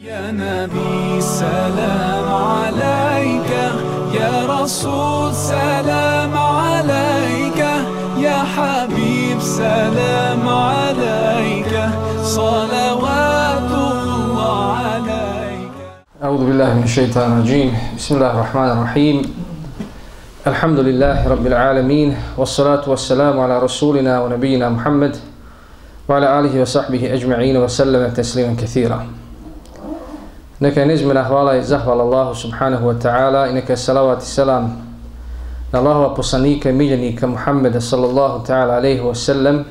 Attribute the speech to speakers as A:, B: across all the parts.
A: يا نبي سلام عليك يا رسول سلام عليك يا حبيب سلام عليك صلوات الله عليك.
B: أعوذ بالله من الشيطان الرجيم. بسم الله الرحمن الرحيم. الحمد لله رب العالمين والصلاة والسلام على رسولنا ونبينا محمد وعلى آله وصحبه أجمعين وسلم تسليما كثيرا. Neka je nezmjena hvala i zahvala Allahu subhanahu wa ta'ala i neka je salavat i selam na Allahova poslanika i miljenika Muhammeda sallallahu ta'ala alaihi wa sallam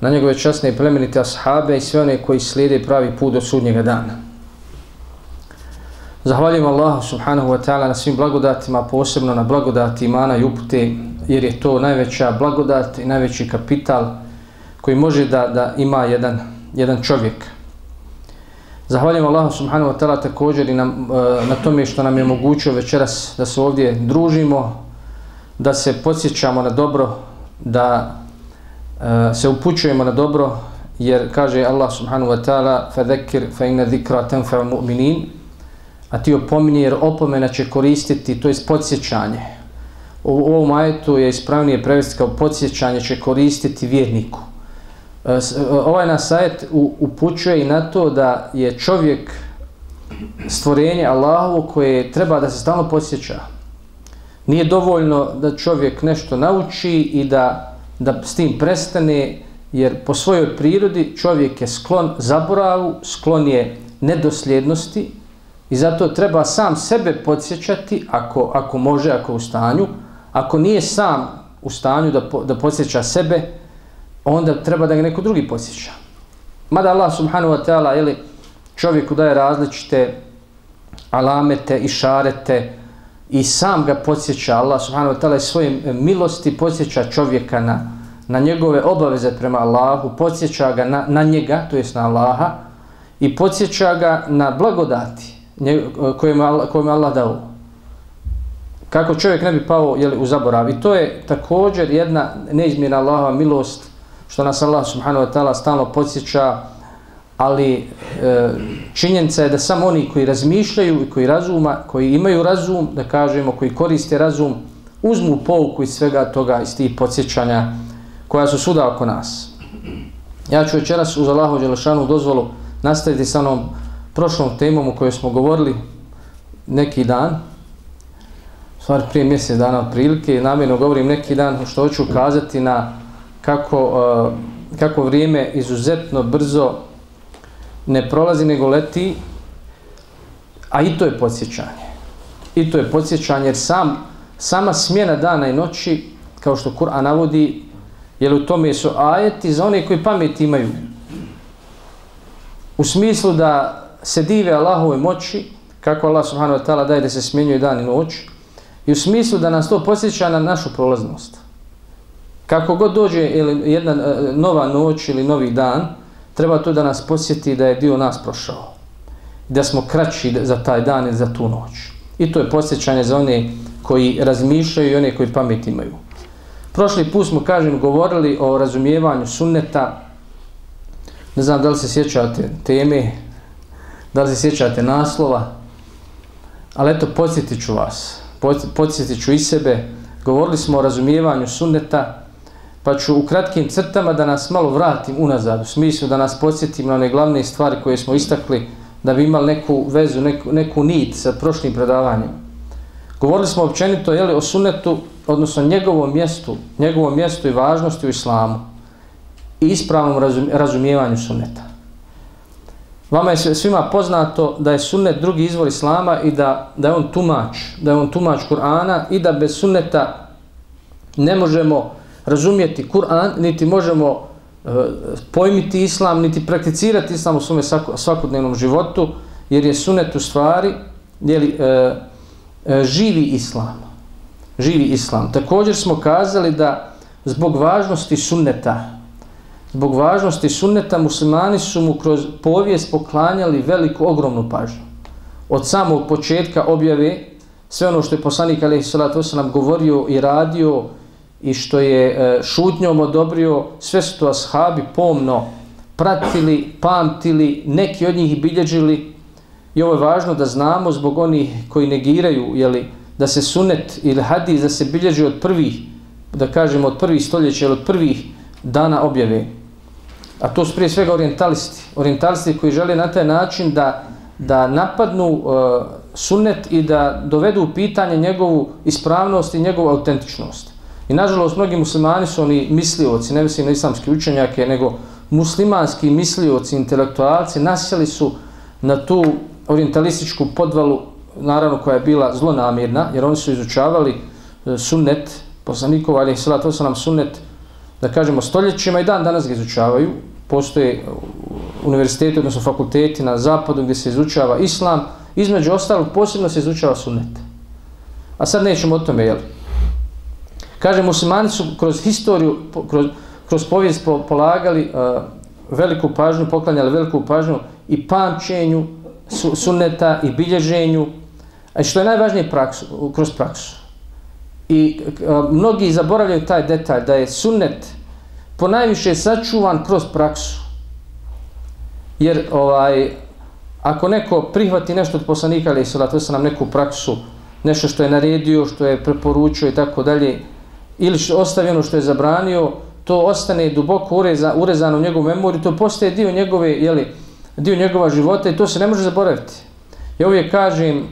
B: na njegove časne i plemenite ashabe i sve one koji slijede pravi put do sudnjega dana. Zahvaljujem Allahu subhanahu wa ta'ala na svim blagodatima, posebno na blagodati imana i upute, jer je to najveća blagodat i najveći kapital koji može da, da ima jedan, jedan čovjek. Zahvaljujem Allahu subhanahu wa ta'ala također i na, e, na tome što nam je omogućio večeras da se ovdje družimo, da se podsjećamo na dobro, da uh, se upućujemo na dobro, jer kaže Allah subhanahu wa ta'ala فَذَكِّرْ فَإِنَّ ذِكْرَ تَنْفَعُ مُؤْمِنِينَ a ti opomini jer opomena će koristiti, to je podsjećanje. U ovom ajetu je ispravnije prevesti kao podsjećanje će koristiti vjerniku. E, e, ovaj nas sajt upućuje i na to da je čovjek stvorenje Allahovo koje treba da se stalno podsjeća. Nije dovoljno da čovjek nešto nauči i da, da s tim prestane, jer po svojoj prirodi čovjek je sklon zaboravu, sklon je nedosljednosti, I zato treba sam sebe podsjećati, ako, ako može, ako u stanju. Ako nije sam u stanju da, da podsjeća sebe, onda treba da ga neko drugi podsjeća. Mada Allah subhanahu wa ta'ala ili čovjeku daje različite alamete i šarete i sam ga podsjeća, Allah subhanahu wa ta'ala svojim milosti podsjeća čovjeka na, na njegove obaveze prema Allahu, podsjeća ga na, na njega, to jest na Allaha, i podsjeća ga na blagodati kojima mu Allah, Allah dao. Kako čovjek ne bi pao jeli, u zaborav. I to je također jedna neizmjena Allahova milost, što nas Allah subhanahu wa ta'ala stalno podsjeća, ali e, činjenica je da samo oni koji razmišljaju i koji razuma, koji imaju razum, da kažemo, koji koriste razum, uzmu pouku iz svega toga, iz tih podsjećanja koja su suda oko nas. Ja ću večeras uz Allahu Đelešanu dozvolu nastaviti sa onom prošlom temom o kojoj smo govorili neki dan, stvar prije mjesec dana otprilike, namjerno govorim neki dan što hoću kazati na kako, uh, kako vrijeme izuzetno brzo ne prolazi nego leti, a i to je podsjećanje. I to je podsjećanje jer sam, sama smjena dana i noći, kao što Kur'an navodi, jer u tome su ajeti za one koji pamet imaju. U smislu da se dive Allahove moći, kako Allah subhanahu wa ta'ala daje da se smjenjuje dan i noć, i u smislu da nas to posjeća na našu prolaznost. Kako god dođe ili jedna e, nova noć ili novi dan, treba to da nas posjeti da je dio nas prošao. Da smo kraći za taj dan i za tu noć. I to je posjećanje za one koji razmišljaju i one koji pamet imaju. Prošli put smo, kažem, govorili o razumijevanju sunneta. Ne znam da li se sjećate teme, da li se sjećate naslova, ali eto, podsjetit ću vas, podsjetit ću i sebe, govorili smo o razumijevanju sunneta, pa ću u kratkim crtama da nas malo vratim unazad, u smislu da nas podsjetim na one glavne stvari koje smo istakli, da bi imali neku vezu, neku, neku nit sa prošlim predavanjem. Govorili smo općenito jeli, o sunnetu, odnosno njegovom mjestu, njegovom mjestu i važnosti u islamu i ispravnom razumijevanju sunneta. Vama je svima poznato da je sunnet drugi izvor islama i da, da je on tumač, da je on tumač Kur'ana i da bez sunneta ne možemo razumjeti Kur'an, niti možemo uh, pojmiti islam, niti prakticirati islam u svome svakodnevnom životu, jer je sunnet u stvari jeli, uh, e, uh, e, živi islam. Živi islam. Također smo kazali da zbog važnosti sunneta, Zbog važnosti sunneta muslimani su mu kroz povijest poklanjali veliku, ogromnu pažnju. Od samog početka objave, sve ono što je poslanik alaihi sallatu govorio i radio i što je e, šutnjom odobrio, sve su to ashabi pomno pratili, pamtili, neki od njih bilježili i ovo je važno da znamo zbog onih koji negiraju jeli, da se sunet ili hadis da se bilježi od prvih, da kažemo od prvih stoljeća ili od prvih dana objave. A to su prije svega orientalisti. Orientalisti koji žele na taj način da, da napadnu uh, sunet i da dovedu u pitanje njegovu ispravnost i njegovu autentičnost. I nažalost, mnogi muslimani su oni mislioci, ne mislim na islamski učenjake, nego muslimanski mislioci, intelektualci, nasjeli su na tu orientalističku podvalu, naravno koja je bila zlonamirna, jer oni su izučavali e, sunnet, poslanikova, ali sada to su nam sunnet, da kažemo, stoljećima i dan danas ga izučavaju. Postoje univerziteti, odnosno fakulteti na zapadu gdje se izučava islam, između ostalog posebno se izučava sunnet. A sad nećemo o tome, jel? Kaže, muslimani su kroz historiju, kroz, kroz povijest polagali uh, veliku pažnju, poklanjali veliku pažnju i pamćenju su, sunneta i bilježenju, a što je najvažnije praksu, kroz praksu. I uh, mnogi zaboravljaju taj detalj da je sunnet po najviše sačuvan kroz praksu. Jer ovaj ako neko prihvati nešto od poslanika ali salatu se nam neku praksu, nešto što je naredio, što je preporučio i tako dalje, ili što ostavi ono što je zabranio, to ostane duboko ureza, urezano u njegovu memoriju, to postaje dio njegove, jeli, dio njegova života i to se ne može zaboraviti. Ja uvijek kažem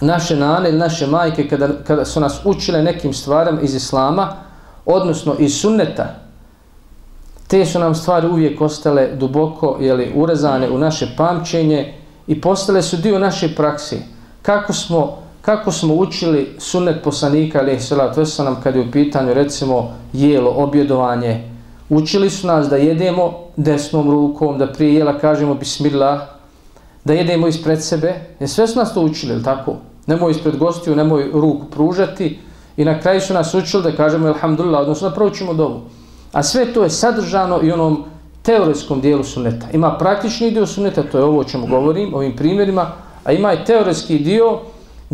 B: naše nane ili naše majke kada, kada su nas učile nekim stvarima iz islama, odnosno iz sunneta, te su nam stvari uvijek ostale duboko jeli, urezane u naše pamćenje i postale su dio naše praksi. Kako smo kako smo učili sunnet poslanika ali salatu vesselam kad je u pitanju recimo jelo objedovanje? Učili su nas da jedemo desnom rukom da prije jela kažemo bismillah da jedemo ispred sebe. Jer sve su nas to učili tako? Nemoj ispred gostiju nemoj ruku pružati. I na kraju su nas učili da kažemo alhamdulillah odnosno da proučimo dovu. A sve to je sadržano i onom teoretskom dijelu sunneta. Ima praktični dio sunneta to je ovo o čemu govorim ovim primjerima a ima i teoretski dio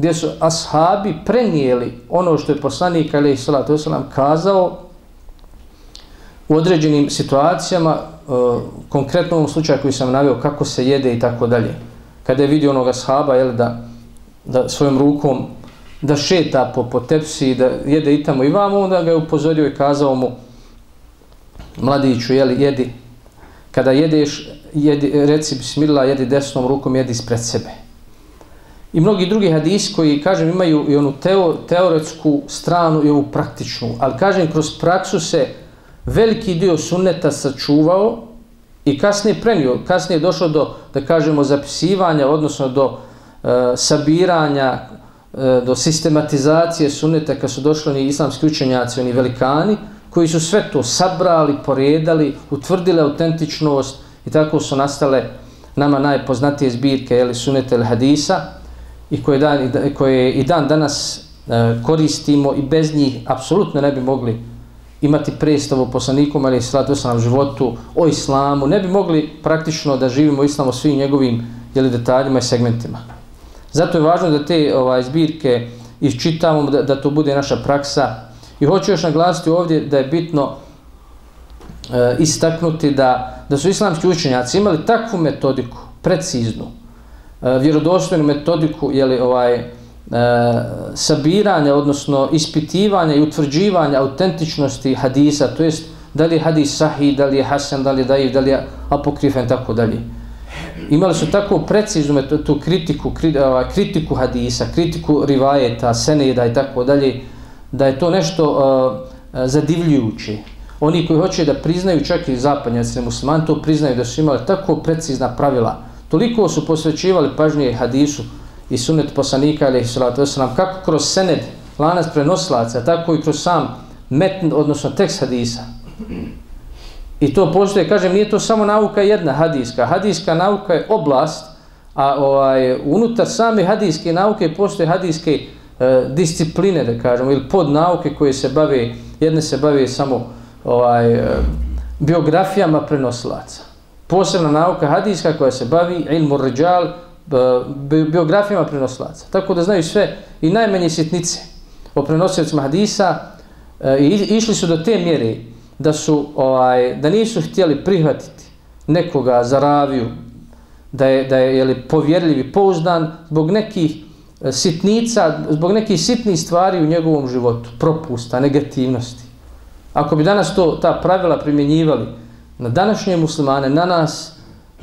B: gdje su ashabi prenijeli ono što je poslanik Ali Salatu wasalam kazao u određenim situacijama, e, konkretno u ovom slučaju koji sam naveo kako se jede i tako dalje. Kada je vidio onoga ashaba jel, da, da svojom rukom da šeta po, po tepsi da jede i tamo i vamo, onda ga je upozorio i kazao mu mladiću, jeli, jedi, kada jedeš, jedi, reci bismillah, jedi desnom rukom, jedi ispred sebe i mnogi drugi hadisi koji, kažem, imaju i onu teo, teoretsku stranu i ovu praktičnu, ali kažem, kroz praksu se veliki dio sunneta sačuvao i kasnije prenio, kasnije je došlo do, da kažemo, zapisivanja, odnosno do e, sabiranja, e, do sistematizacije sunneta kad su došli oni islamski učenjaci, oni velikani, koji su sve to sabrali, poredali, utvrdili autentičnost i tako su nastale nama najpoznatije zbirke, jeli, sunnete ili hadisa, i koje, dan, koje i dan danas e, koristimo i bez njih apsolutno ne bi mogli imati predstavu poslanikom ali slatu sa nam životu o islamu, ne bi mogli praktično da živimo islamo svim njegovim jeli, detaljima i segmentima. Zato je važno da te ovaj, zbirke iščitamo, da, da to bude naša praksa. I hoću još naglasiti ovdje da je bitno e, istaknuti da, da su islamski učenjaci imali takvu metodiku, preciznu, Eh, vjerodostojnu metodiku je li ovaj e, sabiranja odnosno ispitivanja i utvrđivanja autentičnosti hadisa to jest da li je hadis sahih da li je hasan da li je daif da li je apokrifen tako dalje. Imali su tako preciznu metodu tu kritiku kri, ovaj, kritiku hadisa kritiku rivajeta seneda i tako dalje da je to nešto uh, zadivljujuće. Oni koji hoće da priznaju čak i zapadnjaci muslimani to priznaju da su imali tako precizna pravila Toliko su posvećivali pažnje hadisu i sunet poslanika ili salatu wasalam, kako kroz sened lanac prenoslaca, tako i kroz sam metn, odnosno tekst hadisa. I to postoje, kažem, nije to samo nauka jedna hadijska. Hadijska nauka je oblast, a ovaj, unutar same hadijske nauke postoje hadijske e, discipline, da kažem, ili podnauke koje se bave, jedne se bave samo ovaj, e, biografijama prenoslaca posebna nauka hadijska koja se bavi ilmu rđal, biografijama prenoslaca. Tako da znaju sve i najmanje sitnice o prenosiocima hadisa e, i išli su do te mjere da su ovaj da nisu htjeli prihvatiti nekoga za raviju da je, da je jeli, povjerljiv i pouzdan zbog nekih e, sitnica, zbog nekih sitnih stvari u njegovom životu, propusta, negativnosti. Ako bi danas to ta pravila primjenjivali na današnje muslimane, na nas,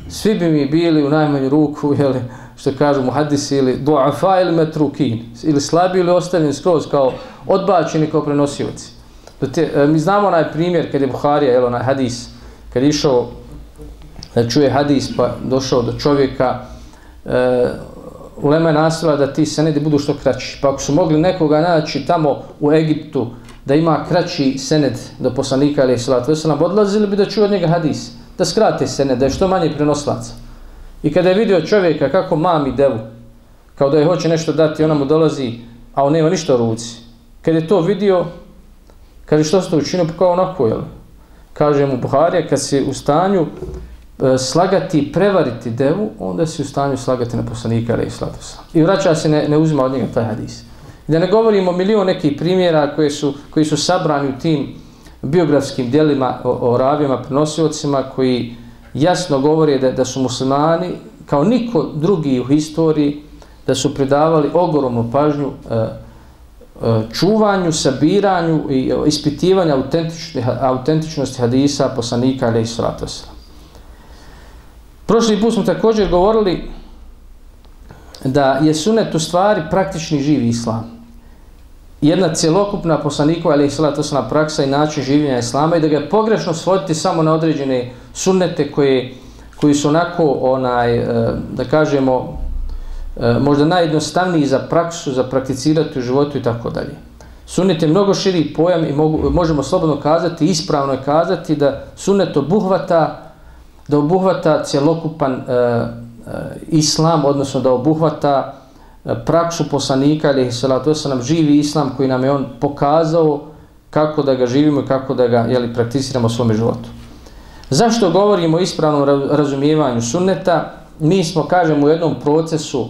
B: svi bi mi bili u najmanju ruku, jeli, što kažu muhadisi, ili duafa ili metrukin, ili slabi ili ostavljeni skroz kao odbačeni kao prenosioci. Te, e, mi znamo onaj primjer kad je Buharija, jel, onaj hadis, kad je išao da čuje hadis pa došao do čovjeka, e, ulema je nasila da ti senedi budu što kraći. Pa ako su mogli nekoga naći tamo u Egiptu da ima kraći sened do poslanika ili salatu wasalam, odlazili bi da čuje od njega hadis, da skrate sened, da je što manje prenoslaca. I kada je vidio čovjeka kako mami devu, kao da je hoće nešto dati, ona mu dolazi, a on nema ništa u ruci. Kad je to vidio, kaže što ste učinio, pa kao onako, jel? Kaže mu Buharija, kad si u stanju e, slagati, prevariti devu, onda si u stanju slagati na poslanika, ali i. I vraća se, ne, ne uzima od njega taj hadis. Da ne govorimo milion nekih primjera koje su, koji su sabrani u tim biografskim dijelima o, o ravijama, prenosiocima, koji jasno govore da, da su muslimani, kao niko drugi u historiji, da su predavali ogromnu pažnju e, e, čuvanju, sabiranju i e, ispitivanju autentičnosti hadisa poslanika ali i. Prošli put smo također govorili da je sunet u stvari praktični živi islam jedna cjelokupna poslanikova ali salatu praksa i način življenja islama i da ga je pogrešno svoditi samo na određene sunnete koje, koji su onako onaj eh, da kažemo eh, možda najjednostavniji za praksu, za prakticirati u životu i tako dalje. Sunnet je mnogo širi pojam i mogu, možemo slobodno kazati, ispravno je kazati da sunnet obuhvata da obuhvata cjelokupan uh, uh, islam, odnosno da obuhvata praksu poslanika ili salatu wasalam, živi islam koji nam je on pokazao kako da ga živimo i kako da ga jeli, prakticiramo u svom životu. Zašto govorimo o ispravnom razumijevanju sunneta? Mi smo, kažemo, u jednom procesu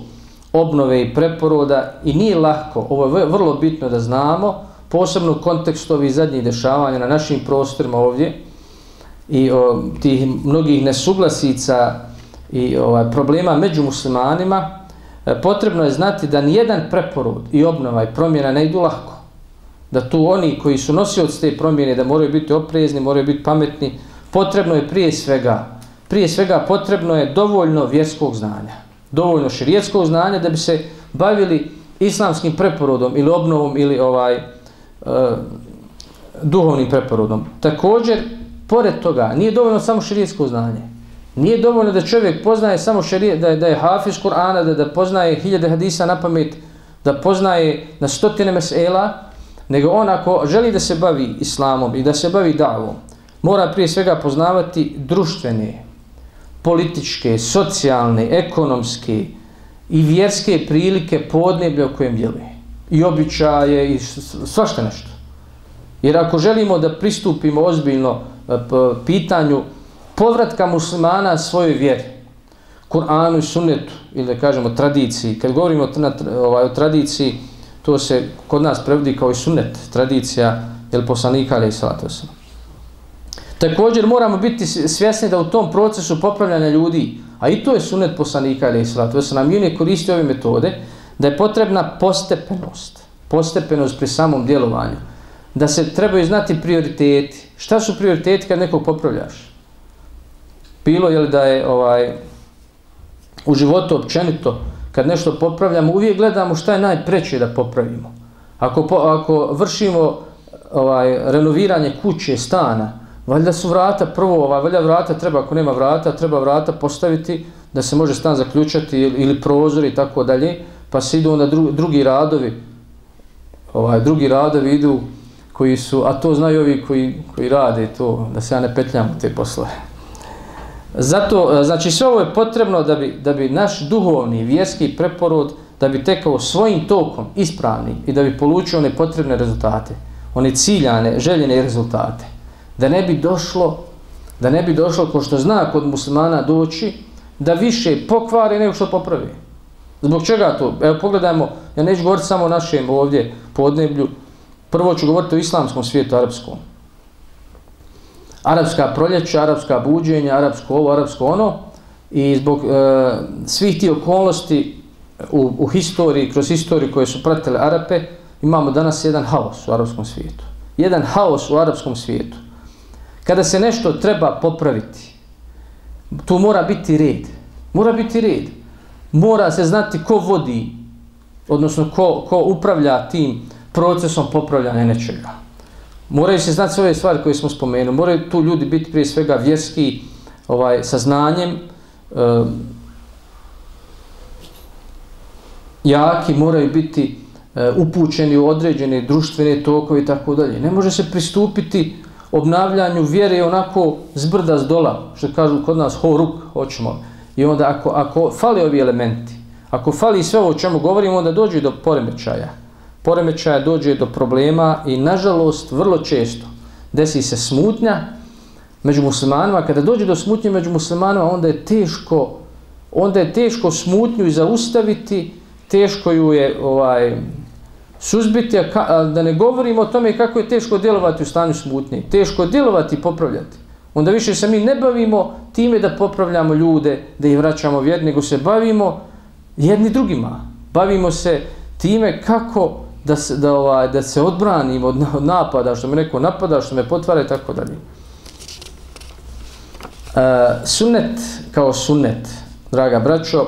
B: obnove i preporoda i nije lahko, ovo je vrlo bitno da znamo, posebno u kontekstu ovih zadnjih dešavanja na našim prostorima ovdje i o, tih mnogih nesuglasica i ovaj, problema među muslimanima, E, potrebno je znati da nijedan preporod i obnova i promjena ne idu lako. Da tu oni koji su nosioci te promjene, da moraju biti oprezni, moraju biti pametni, potrebno je prije svega, prije svega potrebno je dovoljno vjerskog znanja, dovoljno širijetskog znanja da bi se bavili islamskim preporodom ili obnovom ili ovaj e, duhovnim preporodom. Također, pored toga, nije dovoljno samo širijetsko znanje. Nije dovoljno da čovjek poznaje samo šerije, da je, da je hafiz Kur'ana, da, da poznaje hiljade hadisa na pamet, da poznaje na stotine mesela, nego on ako želi da se bavi islamom i da se bavi davom, mora prije svega poznavati društvene, političke, socijalne, ekonomske i vjerske prilike podneblja u kojem djeluje. I običaje i svašta nešto. Jer ako želimo da pristupimo ozbiljno eh, pitanju povratka muslimana svojoj vjeri, Kur'anu i sunnetu, ili da kažemo tradiciji, kad govorimo o, ovaj, o tradiciji, to se kod nas prevodi kao i sunnet, tradicija, jel poslanika, ali i salatu Također moramo biti svjesni da u tom procesu popravljanja ljudi, a i to je sunnet poslanika, ali i salatu se i on je koristio ove metode, da je potrebna postepenost, postepenost pri samom djelovanju, da se trebaju znati prioriteti. Šta su prioriteti kad nekog popravljaš? Bilo je da je ovaj u životu općenito kad nešto popravljamo uvijek gledamo šta je najpreće da popravimo. Ako po, ako vršimo ovaj renoviranje kuće stana valjda su vrata prvo ovaj valjda vrata treba ako nema vrata treba vrata postaviti da se može stan zaključati ili, ili prozor i tako dalje pa se idu onda dru, drugi radovi. Ovaj drugi radovi idu koji su a to znaju ovi koji koji rade to da se ja ne petljam te poslove. Zato, e, znači, sve ovo je potrebno da bi, da bi naš duhovni, vjerski preporod, da bi tekao svojim tokom ispravni i da bi polučio one potrebne rezultate, one ciljane, željene rezultate. Da ne bi došlo, da ne bi došlo, ko što zna kod muslimana doći, da više pokvari nego što popravi. Zbog čega to? Evo, pogledajmo, ja neću govoriti samo o našem ovdje podneblju, prvo ću govoriti o islamskom svijetu, arapskom arapska proljeća, arapska buđenja, arapsko ovo, arapsko ono, i zbog e, svih tih okolnosti u, u historiji, kroz historiju koje su pratile Arape, imamo danas jedan haos u arapskom svijetu. Jedan haos u arapskom svijetu. Kada se nešto treba popraviti, tu mora biti red. Mora biti red. Mora se znati ko vodi, odnosno ko, ko upravlja tim procesom popravljanja nečega. Moraju se znati sve ove stvari koje smo spomenuli. Moraju tu ljudi biti prije svega vjerski ovaj, sa znanjem, um, jaki, moraju biti uh, upućeni u određene društvene tokove i tako dalje. Ne može se pristupiti obnavljanju vjere onako zbrda zdola, dola, što kažu kod nas ho ruk, hoćemo. I onda ako, ako fali ovi elementi, ako fali sve ovo o čemu govorimo, onda dođu do poremećaja. Poremećaja dođe do problema i nažalost vrlo često desi se smutnja među muslimanima. Kada dođe do smutnje među muslimanima, onda je teško onda je teško smutnju i zaustaviti, teško ju je ovaj, suzbiti, a, ka, a da ne govorimo o tome kako je teško djelovati u stanju smutnje. Teško djelovati i popravljati. Onda više se mi ne bavimo time da popravljamo ljude, da ih vraćamo vjer, nego se bavimo jedni drugima. Bavimo se time kako da se, da, ovaj, da se odbranimo od, od napada, što me neko napada, što me potvara i tako dalje. Uh, sunnet kao sunnet, draga braćo, uh,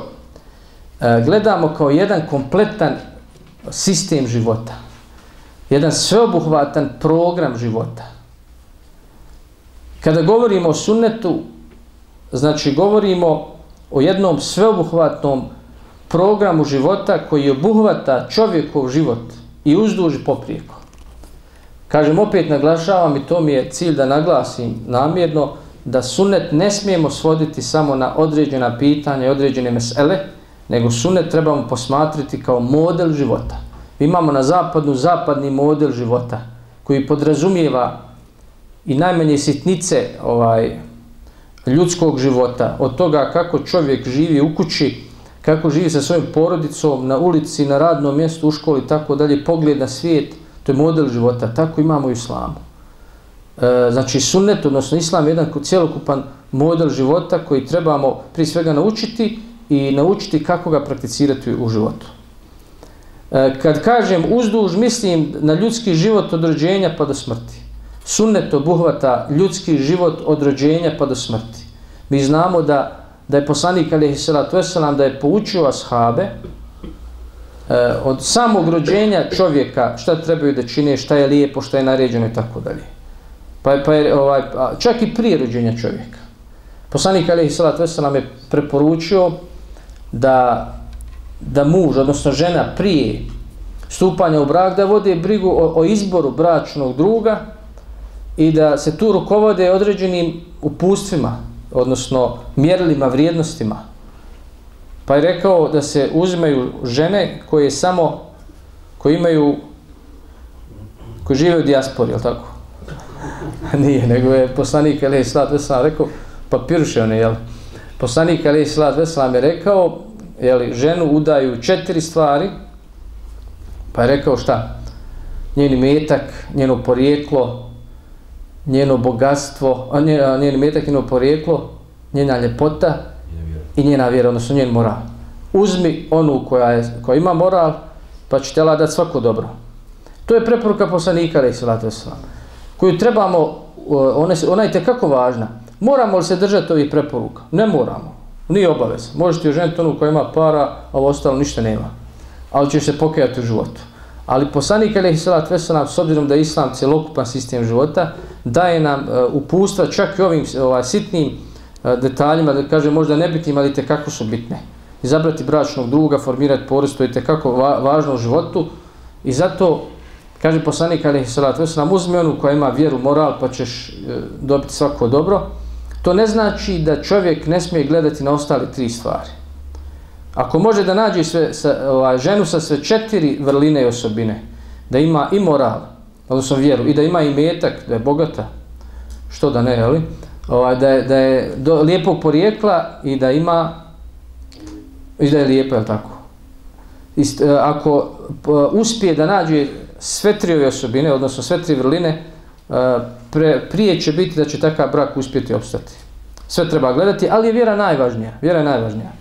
B: gledamo kao jedan kompletan sistem života. Jedan sveobuhvatan program života. Kada govorimo o sunnetu, znači govorimo o jednom sveobuhvatnom programu života koji obuhvata čovjekov život i uzduž poprijeko. Kažem, opet naglašavam i to mi je cilj da naglasim namjerno da sunet ne smijemo svoditi samo na određena pitanja i određene mesele, nego sunet trebamo posmatriti kao model života. Mi imamo na zapadnu zapadni model života koji podrazumijeva i najmanje sitnice ovaj ljudskog života, od toga kako čovjek živi u kući, kako živi sa svojim porodicom, na ulici, na radnom mjestu, u školi, tako dalje, pogled na svijet, to je model života, tako imamo u islamu. E, znači sunnet, odnosno islam je jedan cijelokupan model života koji trebamo prije svega naučiti i naučiti kako ga prakticirati u životu. E, kad kažem uzduž, mislim na ljudski život od rođenja pa do smrti. Sunnet obuhvata ljudski život od rođenja pa do smrti. Mi znamo da da je poslanik alaihi salatu wasalam da je poučio ashabe e, od samog rođenja čovjeka šta trebaju da čine, šta je lijepo, šta je naređeno i tako dalje. Pa, pa je, ovaj, pa čak i prije rođenja čovjeka. Poslanik alaihi salatu wasalam je preporučio da, da muž, odnosno žena prije stupanja u brak, da vode brigu o, o izboru bračnog druga i da se tu rukovode određenim upustvima, odnosno mjerilima, vrijednostima. Pa je rekao da se uzimaju žene koje samo, koje imaju, koje žive u dijaspori, jel tako? Nije, nego je poslanik Ali Islat Veselam rekao, pa piruše one, jel? Poslanik Ali Islat Veselam je rekao, jel, ženu udaju četiri stvari, pa je rekao šta? Njeni metak, njeno porijeklo, njeno bogatstvo, a njen metak, njeno porijeklo, njena ljepota i njena vjera, odnosno njen moral. Uzmi onu koja, je, koja ima moral, pa će te dati svako dobro. To je preporuka poslanika, ali salatu wasalam, koju trebamo, ona, ona je tekako važna. Moramo li se držati ovih preporuka? Ne moramo. Nije obavez. Možete oženiti onu koja ima para, a ovo ostalo ništa nema. Ali će se pokajati u životu. Ali poslanik salat vesselam s obzirom da je islam cjelokupan sistem života, daje nam e, upustva čak i ovim ovaj sitnim e, detaljima, da kaže možda nebitnim, ali te kako su bitne. Izabrati bračnog druga, formirati porodicu, to je te kako va, važno u životu. I zato kaže poslanik alejhi salat vesselam uzmi onu koja ima vjeru, moral, pa ćeš e, dobiti svako dobro. To ne znači da čovjek ne smije gledati na ostale tri stvari. Ako može da nađe sve, sa, ovaj, ženu sa sve četiri vrline i osobine, da ima i moral, odnosno vjeru, i da ima i metak, da je bogata, što da ne, jeli? Ovaj, da je, da je do, lijepog porijekla i da ima, i da je lijepo, je tako? Ist, e, ako e, uspije da nađe sve tri ove osobine, odnosno sve tri vrline, e, pre, prije će biti da će takav brak uspjeti opstati. sve treba gledati, ali je vjera najvažnija, vjera je najvažnija.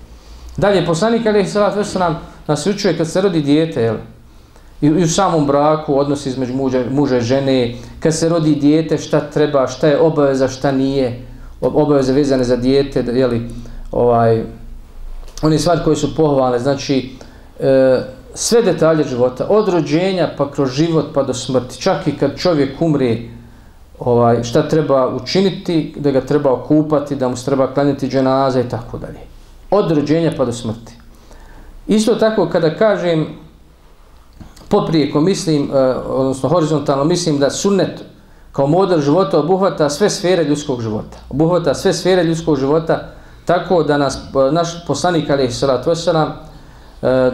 B: Dalje, poslanik Ali Salat nam nas učuje kad se rodi dijete, jel? I, I u samom braku, odnos između muža, muža i žene, kad se rodi dijete, šta treba, šta je obaveza, šta nije, obaveze vezane za dijete, jeli, ovaj, oni stvari koje su pohvalne, znači, e, sve detalje života, od rođenja pa kroz život pa do smrti, čak i kad čovjek umri, ovaj, šta treba učiniti, da ga treba okupati, da mu se treba klanjati dženaza i tako dalje. Od rođenja pa do smrti. Isto tako kada kažem poprijeko mislim, e, odnosno horizontalno mislim da sunnet kao model života obuhvata sve sfere ljudskog života. Obuhvata sve sfere ljudskog života tako da nas e, naš poslanik alejhi salatu vesselam e,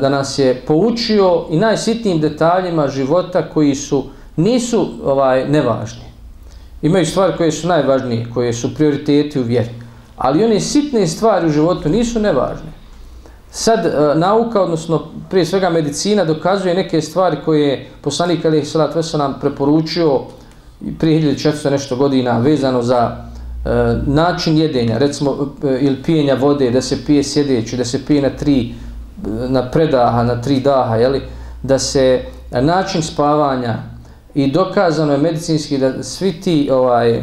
B: da nas je poučio i najsitnijim detaljima života koji su nisu ovaj nevažni. Imaju stvari koje su najvažnije, koje su prioriteti u vjeri. Ali one sitne stvari u životu nisu nevažne. Sad e, nauka, odnosno prije svega medicina, dokazuje neke stvari koje je poslanik Ali Salat Vesa preporučio prije 1400 nešto godina vezano za e, način jedenja, recimo e, ili pijenja vode, da se pije sjedeći, da se pije na tri e, na predaha, na tri daha, jeli? da se način spavanja i dokazano je medicinski da svi ti ovaj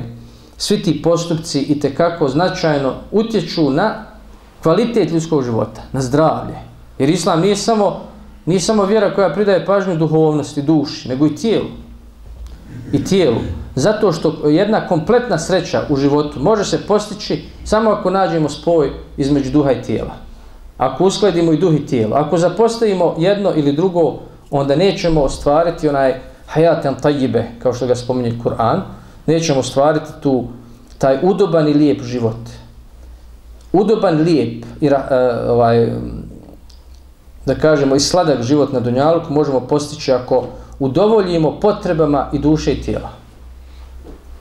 B: svi ti postupci i te kako značajno utječu na kvalitet ljudskog života, na zdravlje. Jer islam nije samo, nije samo vjera koja pridaje pažnju duhovnosti, duši, nego i tijelu. I tijelu. Zato što jedna kompletna sreća u životu može se postići samo ako nađemo spoj između duha i tijela. Ako uskladimo i duh i tijelo. Ako zapostavimo jedno ili drugo, onda nećemo ostvariti onaj hayatan tajibe, kao što ga spominje Kur'an, nećemo ostvariti tu taj udoban i lijep život udoban, lijep i e, ovaj, da kažemo i sladak život na Dunjalku možemo postići ako udovoljimo potrebama i duše i tijela.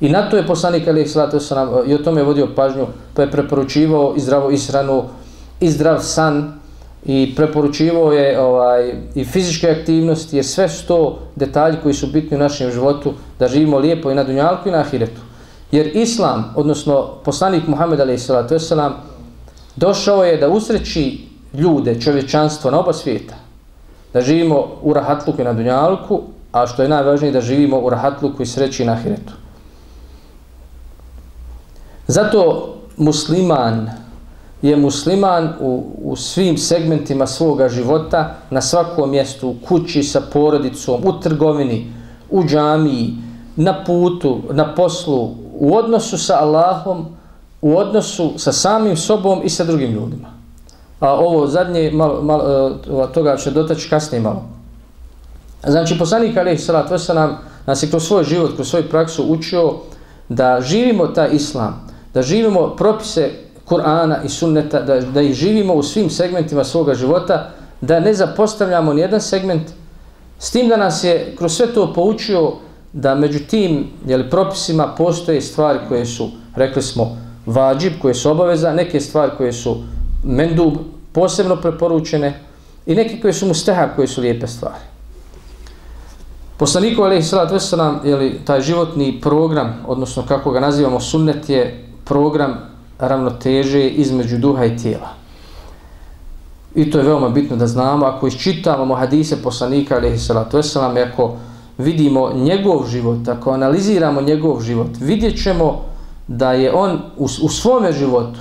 B: I na to je poslanik Ali Islata Sanam e, i o tome je vodio pažnju, pa je preporučivao i zdravu ishranu, i zdrav san, i preporučivao je ovaj i fizičke aktivnosti, jer sve što detalji koji su bitni u našem životu, da živimo lijepo i na Dunjalku i na Ahiretu. Jer Islam, odnosno poslanik Muhammed Ali Islata Sanam, došao je da usreći ljude, čovječanstvo na oba svijeta, da živimo u rahatluku i na dunjalku, a što je najvažnije da živimo u rahatluku i sreći na ahiretu. Zato musliman je musliman u, u svim segmentima svoga života, na svakom mjestu, u kući, sa porodicom, u trgovini, u džamiji, na putu, na poslu, u odnosu sa Allahom, u odnosu sa samim sobom i sa drugim ljudima. A ovo zadnje, malo, malo, e, toga će dotaći kasnije malo. Znači, poslanik Alijih Salat Veselam nas je kroz svoj život, kroz svoju praksu učio da živimo taj islam, da živimo propise Kur'ana i sunneta, da, da ih živimo u svim segmentima svoga života, da ne zapostavljamo nijedan segment, s tim da nas je kroz sve to poučio da među tim jeli, propisima postoje stvari koje su, rekli smo, vađib koje su obaveza, neke stvari koje su mendub posebno preporučene i neke koje su mustahab, koje su lijepe stvari. Poslaniku alaihi sallatu wasalam, je taj životni program, odnosno kako ga nazivamo sunnet, je program ravnoteže između duha i tijela. I to je veoma bitno da znamo. Ako iščitavamo hadise poslanika alaihi sallatu wasalam, ako vidimo njegov život, ako analiziramo njegov život, vidjet ćemo da je on u, u svome životu,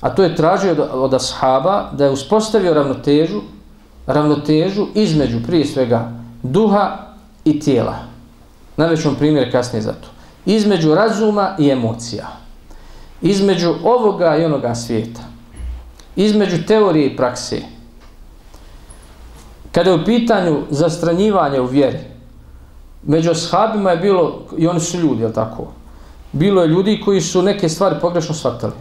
B: a to je tražio od, od ashaba, da je uspostavio ravnotežu, ravnotežu između prije svega duha i tijela. Naveć vam primjer kasnije za to. Između razuma i emocija. Između ovoga i onoga svijeta. Između teorije i prakse. Kada je u pitanju zastranjivanja u vjeri, među ashabima je bilo, i oni su ljudi, je tako? Bilo je ljudi koji su neke stvari pogrešno shvatali.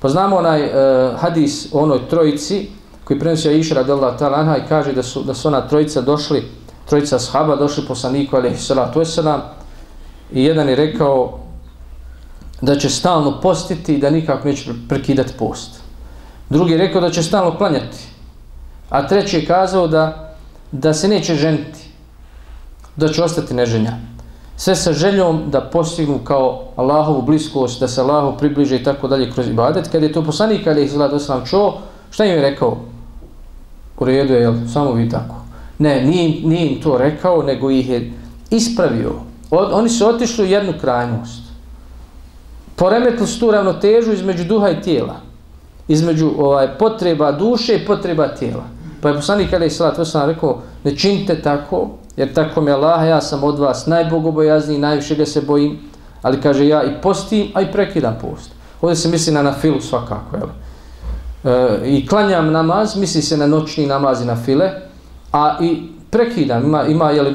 B: Pa znamo onaj e, hadis o onoj trojici koji prenosi Aisha radijallahu ta'ala anha i kaže da su, da su ona trojica došli, trojica sahaba došli poslaniku alaihi salatu wasalam i jedan je rekao da će stalno postiti i da nikako neće prekidati post. Drugi je rekao da će stalno klanjati. A treći je kazao da, da se neće ženiti. Da će ostati neženja sve sa željom da postignu kao Allahovu bliskost, da se Allahu približe i tako dalje kroz ibadet. Kad je to poslanik Ali Islata Oslam čuo, šta im je rekao? U redu je, jel? Samo vi tako. Ne, nije, nije im to rekao, nego ih je ispravio. Od, oni su otišli u jednu krajnost. Poremetili su tu ravnotežu između duha i tijela. Između ovaj, potreba duše i potreba tijela. Pa je poslanik Ali Islata Oslam rekao, ne činite tako, jer tako mi Allah, ja sam od vas najbogobojazniji, najviše ga se bojim, ali kaže ja i postim, a i prekidam post. Ovdje se misli na nafilu svakako, jel? E, I klanjam namaz, misli se na noćni namaz i na file, a i prekidam, ima, ima jel, e,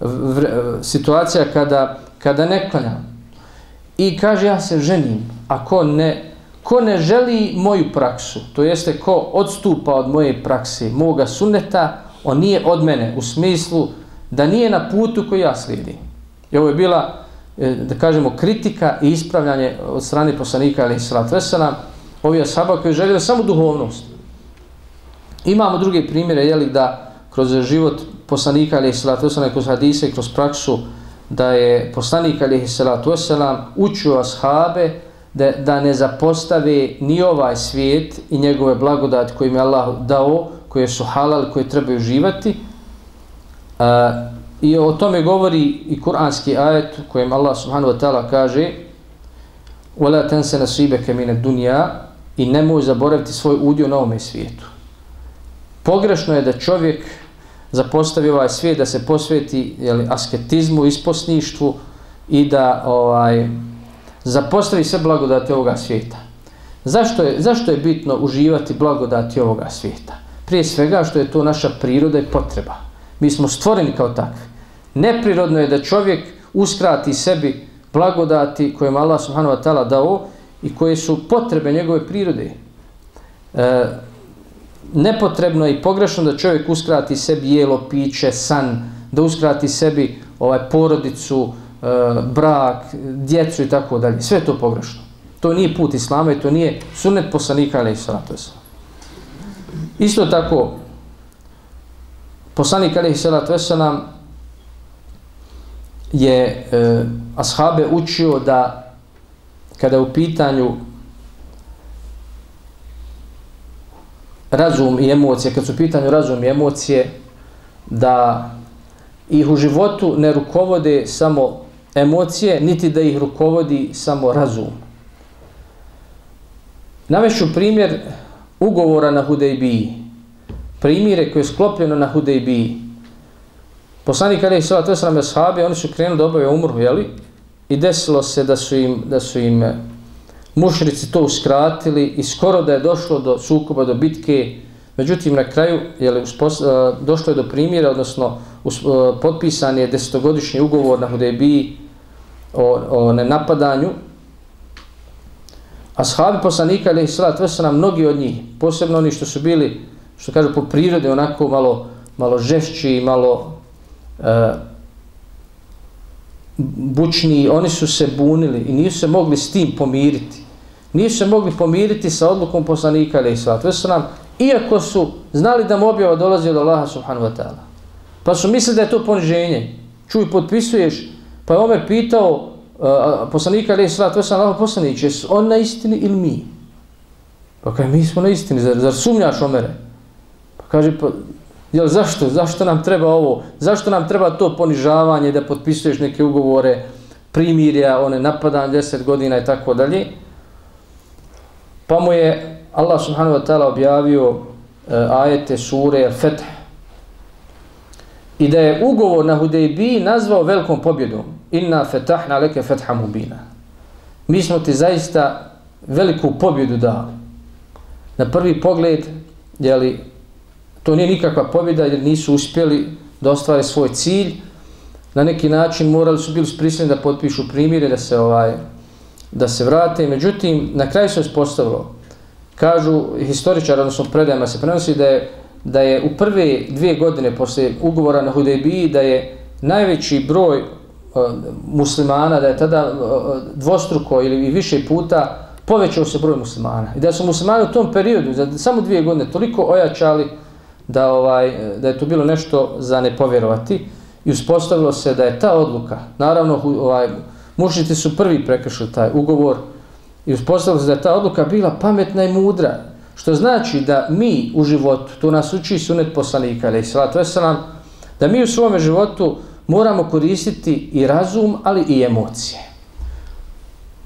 B: vre, situacija kada, kada ne klanjam. I kaže ja se ženim, a ko ne, ko ne želi moju praksu, to jeste ko odstupa od moje prakse, moga suneta, on nije od mene u smislu da nije na putu koji ja slijedim. I ovo je bila, e, da kažemo, kritika i ispravljanje od strane poslanika ili srat vesana, ovi asaba koji željeli samo duhovnost. Imamo druge primjere, jeli, da kroz život poslanika ili srat vesana, kroz hadise i kroz praksu, da je poslanik ili salatu wasalam učio ashabe da, da ne zapostave ni ovaj svijet i njegove blagodati kojim je Allah dao, koje su halal, koje trebaju živati. Uh, I o tome govori i kuranski ajet u kojem Allah subhanahu wa ta'ala kaže وَلَا تَنْسَ نَسِيبَكَ مِنَ دُنْيَا i nemoj zaboraviti svoj udio na ovome svijetu. Pogrešno je da čovjek zapostavi ovaj svijet, da se posveti jeli, asketizmu, isposništvu i da ovaj zapostavi sve blagodati ovoga svijeta. Zašto je, zašto je bitno uživati blagodati ovoga svijeta? Prije svega što je to naša priroda i potreba. Mi smo stvoreni kao takvi. Neprirodno je da čovjek uskrati sebi blagodati koje je Allah subhanahu wa ta'ala dao i koje su potrebe njegove prirode. E, nepotrebno je i pogrešno da čovjek uskrati sebi jelo, piće, san, da uskrati sebi ovaj porodicu, e, brak, djecu i tako dalje. Sve to pogrešno. To nije put Islama i to nije sunnet poslanika ali i sallatu Isto tako, poslanik alaihi salatu veselam je e, ashabe učio da kada u pitanju razum i emocije, kad su u pitanju razum i emocije, da ih u životu ne rukovode samo emocije, niti da ih rukovodi samo razum. Navešu primjer ugovora na Hudejbiji, primire koje je sklopljeno na Hudejbiji. Poslanik Ali Isra Tesram i Ashabi, oni su krenuli da obave umru, jeli? I desilo se da su im, da su im eh, mušrici to uskratili i skoro da je došlo do sukoba, do bitke. Međutim, na kraju jeli, uspos, eh, došlo je do primjera, odnosno us, eh, potpisan je desetogodišnji ugovor na Hudejbiji o, o nenapadanju Ashabi poslanika ali salat vesela mnogi od njih, posebno oni što su bili, što kažu po prirode onako malo, malo žešći i malo e, bučni, oni su se bunili i nisu se mogli s tim pomiriti. Nisu se mogli pomiriti sa odlukom poslanika ali salat vesela, iako su znali da mu objava dolazi od Allaha subhanahu wa ta'ala. Pa su mislili da je to poniženje. Čuj, potpisuješ, pa je Omer pitao, poslanika ali sallatu to sam Allah poslanić, jes on na istini ili mi? Pa kaže, mi smo na istini, zar, zar sumnjaš mene Pa kaže, pa, jel, zašto, zašto nam treba ovo, zašto nam treba to ponižavanje da potpisuješ neke ugovore, primirja, one napadan 10 godina i tako dalje. Pa mu je Allah subhanahu wa ta'ala objavio uh, ajete sure Fetih, i da je ugovor na Hudejbi nazvao velikom pobjedom. Inna fetahna leke fetha mubina. Mi smo ti zaista veliku pobjedu dali. Na prvi pogled, jeli, to nije nikakva pobjeda jer nisu uspjeli da ostvare svoj cilj. Na neki način morali su bili prisiljeni da potpišu primire, da se ovaj da se vrate. Međutim, na kraju se postavilo, kažu historičar, odnosno predajama se prenosi da je da je u prve dvije godine poslije ugovora na Hudejbiji da je najveći broj Eh, muslimana, da je tada eh, dvostruko ili više puta povećao se broj muslimana. I da su muslimani u tom periodu, za samo dvije godine, toliko ojačali da, ovaj, da je to bilo nešto za ne povjerovati. i uspostavilo se da je ta odluka, naravno ovaj, mušnici su prvi prekršili taj ugovor i uspostavilo se da je ta odluka bila pametna i mudra, što znači da mi u životu, to nas uči sunet poslanika, ali salatu wasalam, da mi u svome životu moramo koristiti i razum, ali i emocije.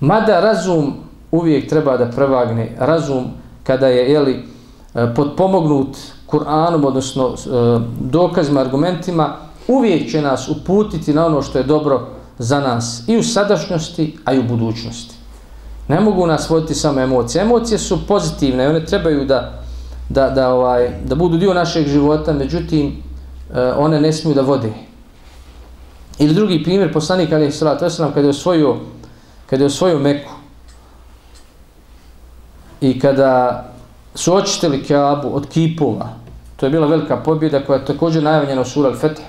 B: Mada razum uvijek treba da prevagne, razum kada je jeli, e, potpomognut Kur'anom, odnosno e, dokazima, argumentima, uvijek će nas uputiti na ono što je dobro za nas i u sadašnjosti, a i u budućnosti. Ne mogu nas voditi samo emocije. Emocije su pozitivne, one trebaju da, da, da, ovaj, da budu dio našeg života, međutim, e, one ne smiju da vode. Ili drugi primjer, poslanik Ali Salat Veselam kada je osvojio, kada je osvojio Meku i kada su očitili Kaabu od kipova, to je bila velika pobjeda koja je također najavljena u sura Al-Fetih,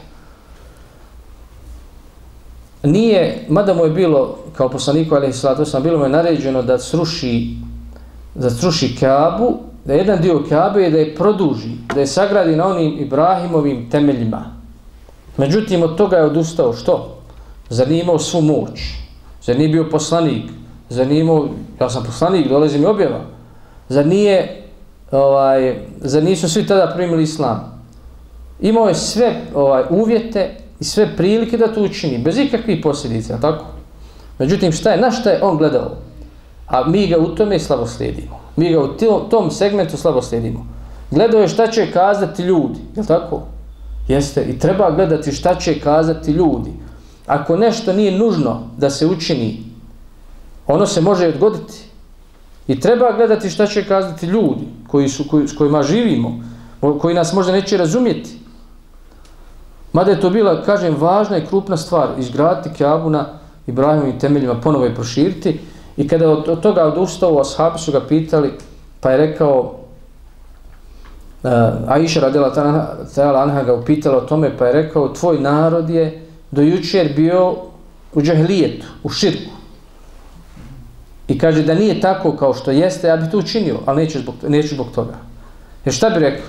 B: nije, mada mu je bilo, kao poslaniku alaihi sallatu sam, bilo mu je naređeno da sruši, da sruši Kaabu, da jedan dio Kaabe je da je produži, da je sagradi na onim Ibrahimovim temeljima. Međutim, od toga je odustao. Što? Zar nije imao svu moć? Zar nije bio poslanik? Zar nije imao, ja sam poslanik, dolazim i objava. Zar nije, ovaj, zar nisu svi tada primili islam? Imao je sve ovaj uvjete i sve prilike da to učini, bez ikakvih posljedica, tako? Međutim, šta je, na šta je on gledao? A mi ga u tome slabo slijedimo. Mi ga u tom segmentu slabo slijedimo. Gledao je šta će kazati ljudi, je tako? Jeste, i treba gledati šta će kazati ljudi. Ako nešto nije nužno da se učini, ono se može odgoditi. I treba gledati šta će kazati ljudi koji su, koji, s kojima živimo, koji nas možda neće razumjeti. Mada je to bila, kažem, važna i krupna stvar, izgraditi Kjabu na Ibrahimovim temeljima, ponovo je proširiti. I kada od, od toga odustao, ashabi su ga pitali, pa je rekao, uh, Aisha radila ta'ala Anha ga upitala o tome, pa je rekao, tvoj narod je do jučer bio u džahlijetu, u širku. I kaže da nije tako kao što jeste, ja bih to učinio, ali neću zbog, neću zbog toga. Jer šta bi rekao?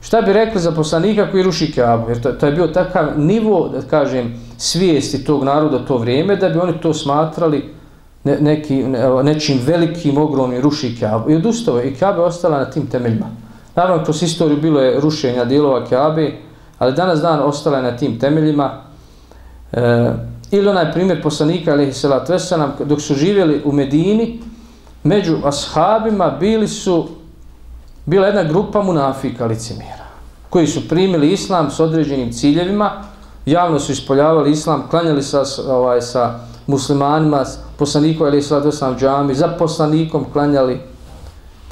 B: Šta bi rekao za poslanika koji ruši Kaabu? Jer to, to je bio takav nivo, da kažem, svijesti tog naroda to vrijeme, da bi oni to smatrali ne, neki, ne, nečim velikim, ogromnim ruši Kaabu. I odustao je. I Kaabe ostala na tim temeljima. Naravno, kroz istoriju bilo je rušenja dijelova Kaabe, ali danas dan ostala je na tim temeljima. E, ili onaj primjer poslanika, ali salat vesanam, dok su živjeli u Medini, među ashabima bili su bila jedna grupa munafika licimira, koji su primili islam s određenim ciljevima, javno su ispoljavali islam, klanjali sa, ovaj, sa muslimanima, poslanikom alihi salat sam džami, za poslanikom klanjali,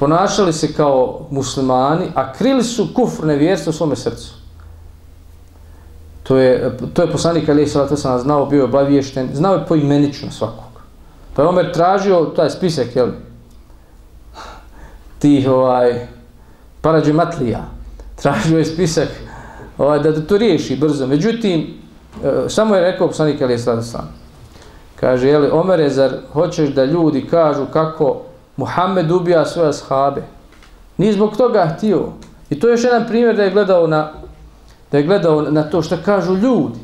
B: ponašali se kao muslimani, a krili su kufr nevjerstvo u svome srcu. To je, to je poslanik Ali Salatu sam znao, bio je obaviješten, znao je poimenično svakog. Pa je Omer tražio taj spisak, jel, tih ovaj, parađematlija. Tražio je spisak ovaj, da to riješi brzo. Međutim, e, samo je rekao poslanik Ali Sada sam. Kaže, jeli, Omere, zar hoćeš da ljudi kažu kako Muhammed ubija svoje ashabe. Ni zbog toga htio. I to je još jedan primjer da je gledao na, da je gledao na to što kažu ljudi.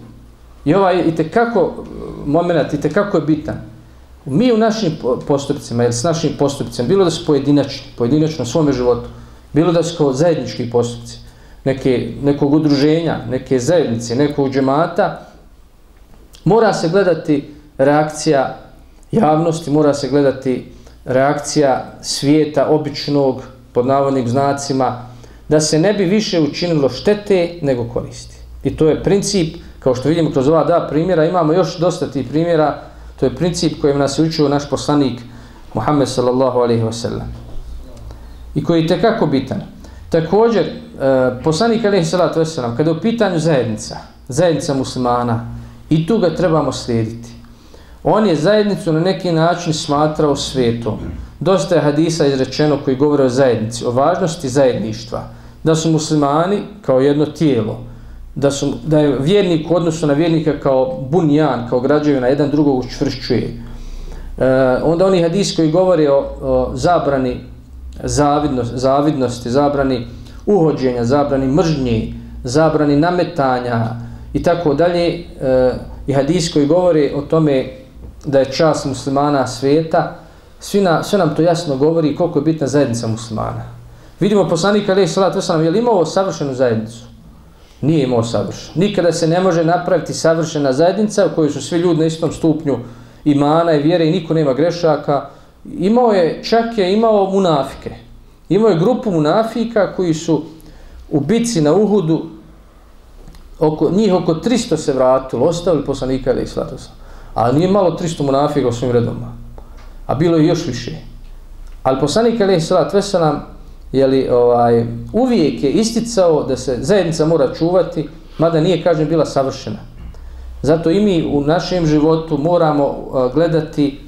B: I ovaj, i tekako, moment, i tekako je bitan. Mi u našim postupcima, ili s našim postupcima, bilo da su pojedinačni, pojedinačno u svome životu, bilo da su kao zajednički postupci, neke, nekog udruženja, neke zajednice, nekog džemata, mora se gledati reakcija javnosti, mora se gledati reakcija svijeta običnog, pod navodnim znacima, da se ne bi više učinilo štete nego koristi. I to je princip, kao što vidimo kroz ova dva primjera, imamo još dosta tih primjera, to je princip kojim nas je učio naš poslanik Muhammed sallallahu alaihi wa sallam i koji je tekako bitan. Također, e, poslanik alaihi salatu wasalam, kada je u pitanju zajednica, zajednica muslimana, i tu ga trebamo slijediti. On je zajednicu na neki način smatrao svetom. Dosta je hadisa izrečeno koji govore o zajednici, o važnosti zajedništva. Da su muslimani kao jedno tijelo, da, su, da je vjernik u odnosu na vjernika kao bunjan, kao građevina, jedan drugog učvršćuje. E, onda oni hadis koji govore o, o zabrani zavidnost, zavidnosti, zabrani uhođenja, zabrani mržnje, zabrani nametanja i tako dalje e, i hadis koji govore o tome da je čas muslimana svijeta, svi na, sve nam to jasno govori koliko je bitna zajednica muslimana. Vidimo poslanika alaih salatu wasalam je li imao savršenu zajednicu? Nije imao savršen nikada se ne može napraviti savršena zajednica u kojoj su svi ljudi na istom stupnju imana i vjere i niko nema grešaka. Imao je, čak je imao munafike. Imao je grupu munafika koji su u bitci na Uhudu oko, njih oko 300 se vratilo, ostavili poslanika ili islatosa. Ali nije malo 300 munafika u svim redoma. A bilo je još više. Ali poslanik ili islat veselam jeli, ovaj, uvijek je isticao da se zajednica mora čuvati, mada nije, kažem, bila savršena. Zato i mi u našem životu moramo uh, gledati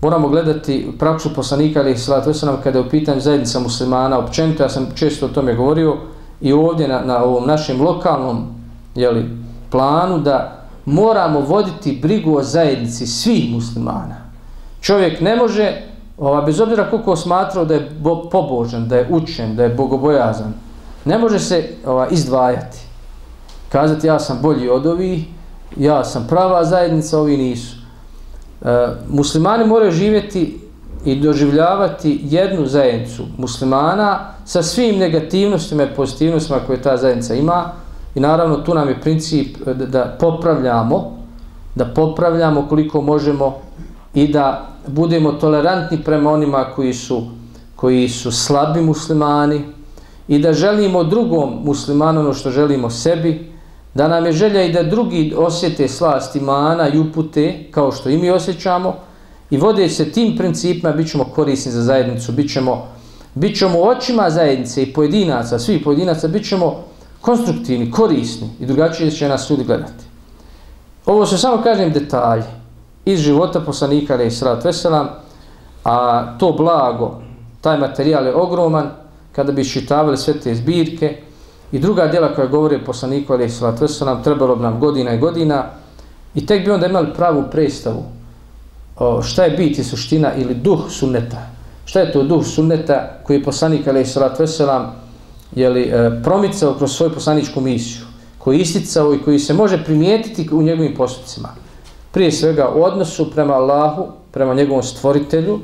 B: moramo gledati praksu poslanika ali islat veselam kada je u pitanju zajednica muslimana. Općenito, ja sam često o tome govorio, i ovdje na, na ovom našem lokalnom jeli, planu da moramo voditi brigu o zajednici svih muslimana. Čovjek ne može, ova, bez obzira koliko smatrao da je bo, pobožan, da je učen, da je bogobojazan, ne može se ova, izdvajati. Kazati ja sam bolji od ovih, ja sam prava zajednica, ovi nisu. E, muslimani moraju živjeti i doživljavati jednu zajednicu muslimana sa svim negativnostima i pozitivnostima koje ta zajednica ima i naravno tu nam je princip e, da, da popravljamo da popravljamo koliko možemo i da budemo tolerantni prema onima koji su koji su slabi muslimani i da želimo drugom muslimanu ono što želimo sebi da nam je želja i da drugi osjete slast imana i upute kao što i mi osjećamo i vode se tim principima, bit ćemo korisni za zajednicu, bit ćemo, bit ćemo očima zajednice i pojedinaca, svih pojedinaca, bit ćemo konstruktivni, korisni i drugačije će nas ljudi gledati. Ovo se samo kažem detalje iz života poslanika ali srat veselam, a to blago, taj materijal je ogroman, kada bi šitavali sve te zbirke i druga djela koja govore poslaniku ali srat veselam, trebalo bi nam godina i godina i tek bi onda imali pravu predstavu o, šta je biti suština ili duh sunneta. Šta je to duh sunneta koji je poslanik ali i srat veselam jeli, e, promicao kroz svoju poslaničku misiju, koji je isticao i koji se može primijetiti u njegovim postupcima. Prije svega u odnosu prema Allahu, prema njegovom stvoritelju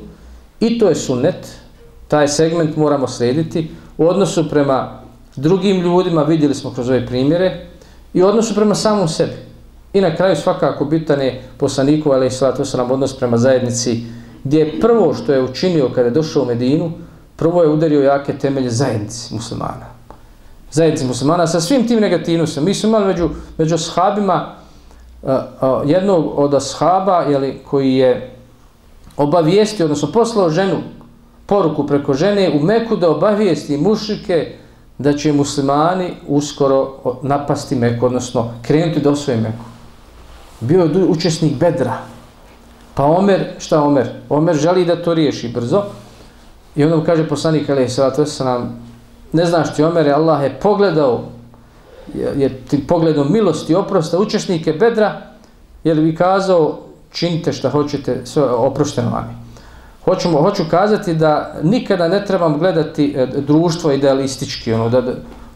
B: i to je sunnet, taj segment moramo slijediti, u odnosu prema drugim ljudima, vidjeli smo kroz ove primjere, i u odnosu prema samom sebi. I na kraju svakako bitan je poslaniku, ali i sallatu odnos prema zajednici, gdje je prvo što je učinio kada je došao u Medinu, prvo je udario jake temelje zajednici muslimana. Zajednici muslimana sa svim tim negativnostima. Mi smo imali među, među ashabima uh, uh, jednog od ashaba jeli, koji je obavijestio, odnosno poslao ženu, poruku preko žene u Meku da obavijesti mušike da će muslimani uskoro napasti Meku, odnosno krenuti do svoje Meku bio je učesnik bedra. Pa Omer, šta Omer? Omer želi da to riješi brzo. I onda mu kaže poslanik, ali je nam, ne znaš ti Omer, Allah je pogledao, je ti pogledom milosti i oprosta učesnike bedra, je li bi kazao, činite šta hoćete, sve oprošteno vami. Hoćemo, hoću kazati da nikada ne trebam gledati e, društvo idealistički, ono, da,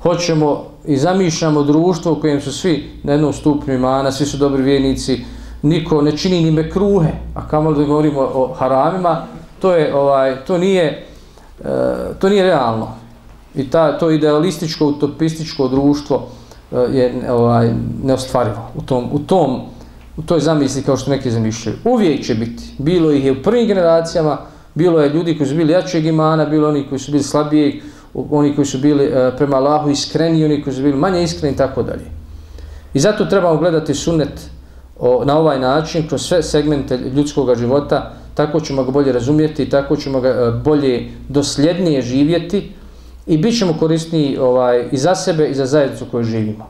B: hoćemo i zamišljamo društvo u kojem su svi na jednom stupnju imana, svi su dobri vjernici, niko ne čini ni mekruhe, a kamo da govorimo o haramima, to je ovaj to nije e, to nije realno. I ta to idealističko utopističko društvo e, je ovaj neostvarivo u tom u tom u toj zamisli kao što neki zamišljaju. Uvijek će biti. Bilo ih je u prvim generacijama, bilo je ljudi koji su bili jačeg imana, bilo oni koji su bili slabijeg, oni koji su bili e, prema Allahu iskreni, oni koji su bili manje iskreni i tako dalje. I zato trebamo gledati sunnet o, na ovaj način, kroz sve segmente ljudskog života, tako ćemo ga bolje razumjeti, tako ćemo ga e, bolje dosljednije živjeti i bit ćemo korisniji ovaj, i za sebe i za zajednicu koju živimo.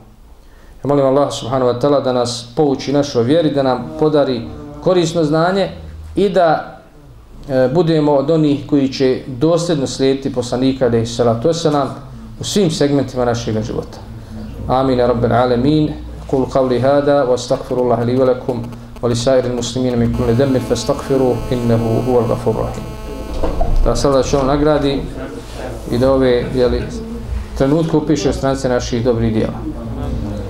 B: Ja molim Allah subhanahu wa ta'ala da nas pouči našoj vjeri, da nam podari korisno znanje i da E, budemo od onih koji će dosljedno slijediti poslanika da je salatu wasalam u svim segmentima našeg života. Amin, rabbil alamin. Kul qavli hada, wa astagfirullaha li velakum, ولسائر المسلمين من كل ذنب kulli demi, هو الغفور الرحيم. Da sada će on nagradi i da ove jeli, trenutku upiše u stranice naših dobrih dijela.